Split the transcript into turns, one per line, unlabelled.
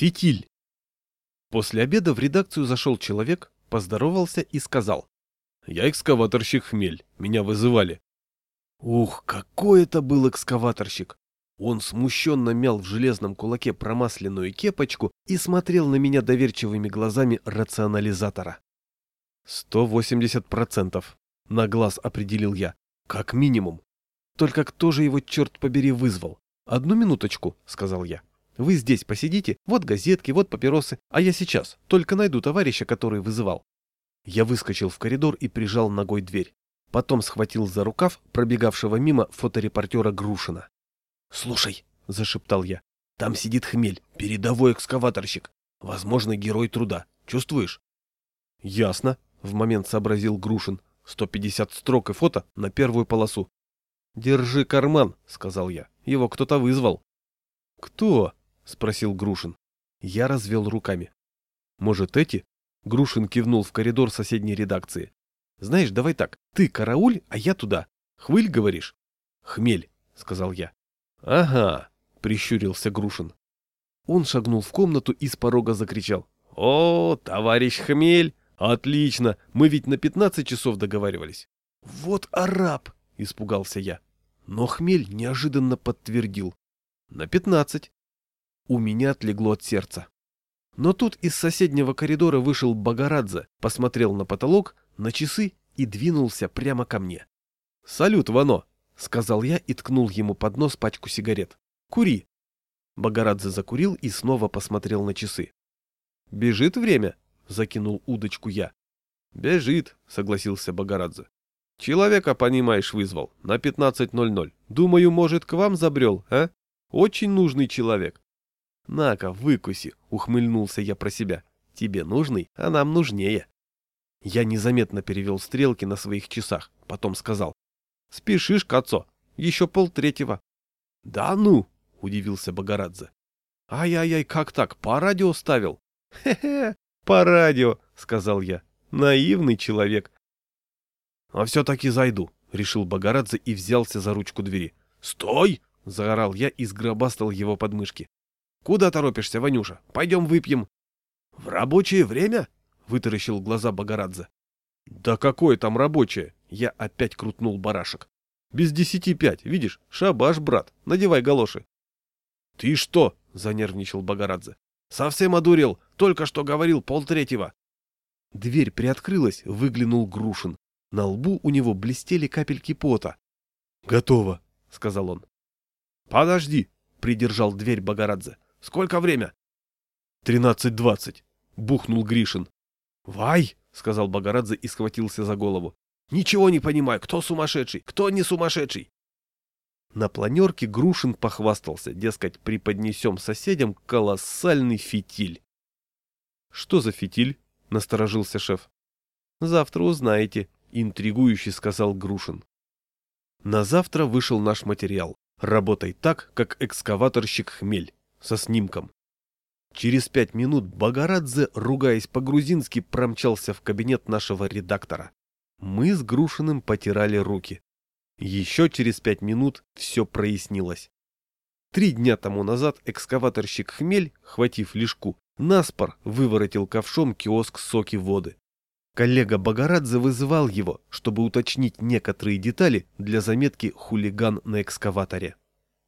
Фитиль. После обеда в редакцию зашел человек, поздоровался и сказал. «Я экскаваторщик Хмель, меня вызывали». Ух, какой это был экскаваторщик! Он смущенно мял в железном кулаке промасленную кепочку и смотрел на меня доверчивыми глазами рационализатора. «Сто восемьдесят процентов», — на глаз определил я, — «как минимум. Только кто же его, черт побери, вызвал? Одну минуточку», — сказал я. «Вы здесь посидите, вот газетки, вот папиросы, а я сейчас, только найду товарища, который вызывал». Я выскочил в коридор и прижал ногой дверь. Потом схватил за рукав пробегавшего мимо фоторепортера Грушина. «Слушай», — зашептал я, — «там сидит хмель, передовой экскаваторщик, возможно, герой труда. Чувствуешь?» «Ясно», — в момент сообразил Грушин. «Сто пятьдесят строк и фото на первую полосу». «Держи карман», — сказал я. «Его кто-то вызвал». «Кто?» — спросил Грушин. Я развел руками. «Может, эти?» Грушин кивнул в коридор соседней редакции. «Знаешь, давай так, ты карауль, а я туда. Хвыль, говоришь?» «Хмель», — сказал я. «Ага», — прищурился Грушин. Он шагнул в комнату и с порога закричал. «О, товарищ Хмель! Отлично! Мы ведь на пятнадцать часов договаривались». «Вот араб!» — испугался я. Но Хмель неожиданно подтвердил. «На пятнадцать». У меня отлегло от сердца. Но тут из соседнего коридора вышел Багарадзе, посмотрел на потолок, на часы и двинулся прямо ко мне. «Салют, Вано!» — сказал я и ткнул ему под нос пачку сигарет. «Кури!» Богорадзе закурил и снова посмотрел на часы. «Бежит время?» — закинул удочку я. «Бежит», — согласился Богорадзе. «Человека, понимаешь, вызвал, на 15.00. Думаю, может, к вам забрел, а? Очень нужный человек». «На-ка, выкуси», — ухмыльнулся я про себя. «Тебе нужный, а нам нужнее». Я незаметно перевел стрелки на своих часах, потом сказал. Спешишь, Кацо, еще полтретьего. — Да ну, — удивился Богорадзе. — Ай-яй-яй, как так, по радио ставил? — Хе-хе, по радио, — сказал я. Наивный человек. — А все-таки зайду, — решил Богорадзе и взялся за ручку двери. — Стой! — заорал я и сгробастал его подмышки. — Куда торопишься, Ванюша? Пойдем выпьем. — В рабочее время? — вытаращил глаза Богорадзе. Да какое там рабочее? Я опять крутнул барашек. Без десяти пять, видишь? Шабаш, брат, надевай галоши. Ты что? Занервничал Богорадзе. Совсем одурел, только что говорил полтретьего. Дверь приоткрылась, выглянул Грушин. На лбу у него блестели капельки пота. «Готово», — сказал он. «Подожди», — придержал дверь Богорадзе. «Сколько время?» «Тринадцать двадцать», — бухнул Гришин. «Вай!» — сказал Богорадзе и схватился за голову. «Ничего не понимаю, кто сумасшедший, кто не сумасшедший?» На планерке Грушин похвастался, дескать, преподнесем соседям колоссальный фитиль. «Что за фитиль?» — насторожился шеф. «Завтра узнаете», — интригующе сказал Грушин. На завтра вышел наш материал. Работай так, как экскаваторщик Хмель, со снимком. Через пять минут Багарадзе, ругаясь по-грузински, промчался в кабинет нашего редактора. Мы с Грушиным потирали руки. Еще через пять минут все прояснилось. Три дня тому назад экскаваторщик Хмель, хватив лишку, наспор выворотил ковшом киоск соки воды. Коллега Багарадзе вызывал его, чтобы уточнить некоторые детали для заметки «Хулиган на экскаваторе».